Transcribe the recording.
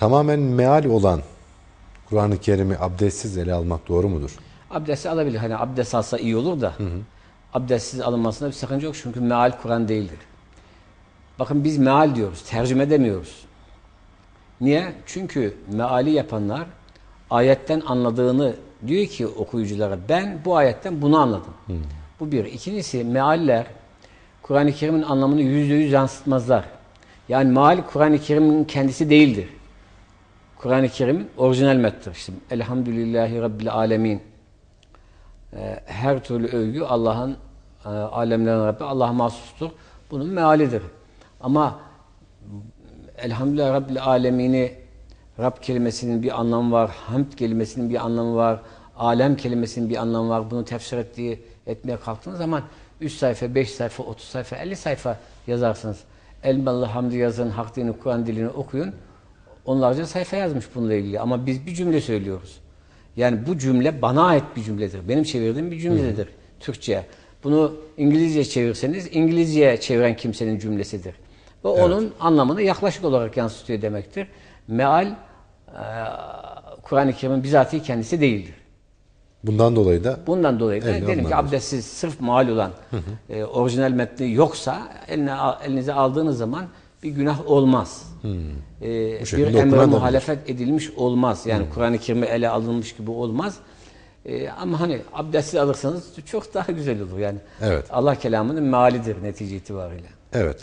Tamamen meal olan Kur'an-ı Kerim'i abdestsiz ele almak doğru mudur? Abdesti alabilir. Hani abdest alsa iyi olur da abdestsiz alınmasında bir sakınca yok. Çünkü meal Kur'an değildir. Bakın biz meal diyoruz. Tercüme demiyoruz. Niye? Çünkü meali yapanlar ayetten anladığını diyor ki okuyuculara ben bu ayetten bunu anladım. Bu bir. İkincisi mealler Kur'an-ı Kerim'in anlamını yüzde yüz yansıtmazlar. Yani meal Kur'an-ı Kerim'in kendisi değildir. Kur'an-ı Kerim orijinal mettir. İşte Elhamdülillahi Rabbil Alemin. Ee, her türlü övgü Allah'ın e, alemlerin Rabbi Allah'a mahsustur. Bunun mealidir. Ama Elhamdülillah Rabbil Alemini Rab kelimesinin bir anlamı var. Hamd kelimesinin bir anlamı var. Alem kelimesinin bir anlamı var. Bunu tefsir ettiği, etmeye kalktığınız zaman 3 sayfa, 5 sayfa, 30 sayfa, 50 sayfa yazarsınız. Elmalı Hamdi yazın, hak dilini, Kur'an dilini okuyun. Onlarca sayfa yazmış bununla ilgili. Ama biz bir cümle söylüyoruz. Yani bu cümle bana ait bir cümledir. Benim çevirdiğim bir cümledir Türkçe'ye. Bunu İngilizce çevirseniz İngilizceye çeviren kimsenin cümlesidir. Ve onun anlamını yaklaşık olarak yansıtıyor demektir. Meal e, Kur'an-ı Kerim'in bizatihi kendisi değildir. Bundan dolayı da Bundan dolayı da dedim ki abdestsiz sırf mal olan e, orijinal metni yoksa eline elinize aldığınız zaman bir günah olmaz. E, bir şekilde emre muhalefet edilmiş olmaz. Yani Kur'an-ı Kerim'e ele alınmış gibi olmaz. E, ama hani abdestsiz alırsanız çok daha güzel olur yani. Evet. Allah kelamının mealidir netice itibariyle. evet.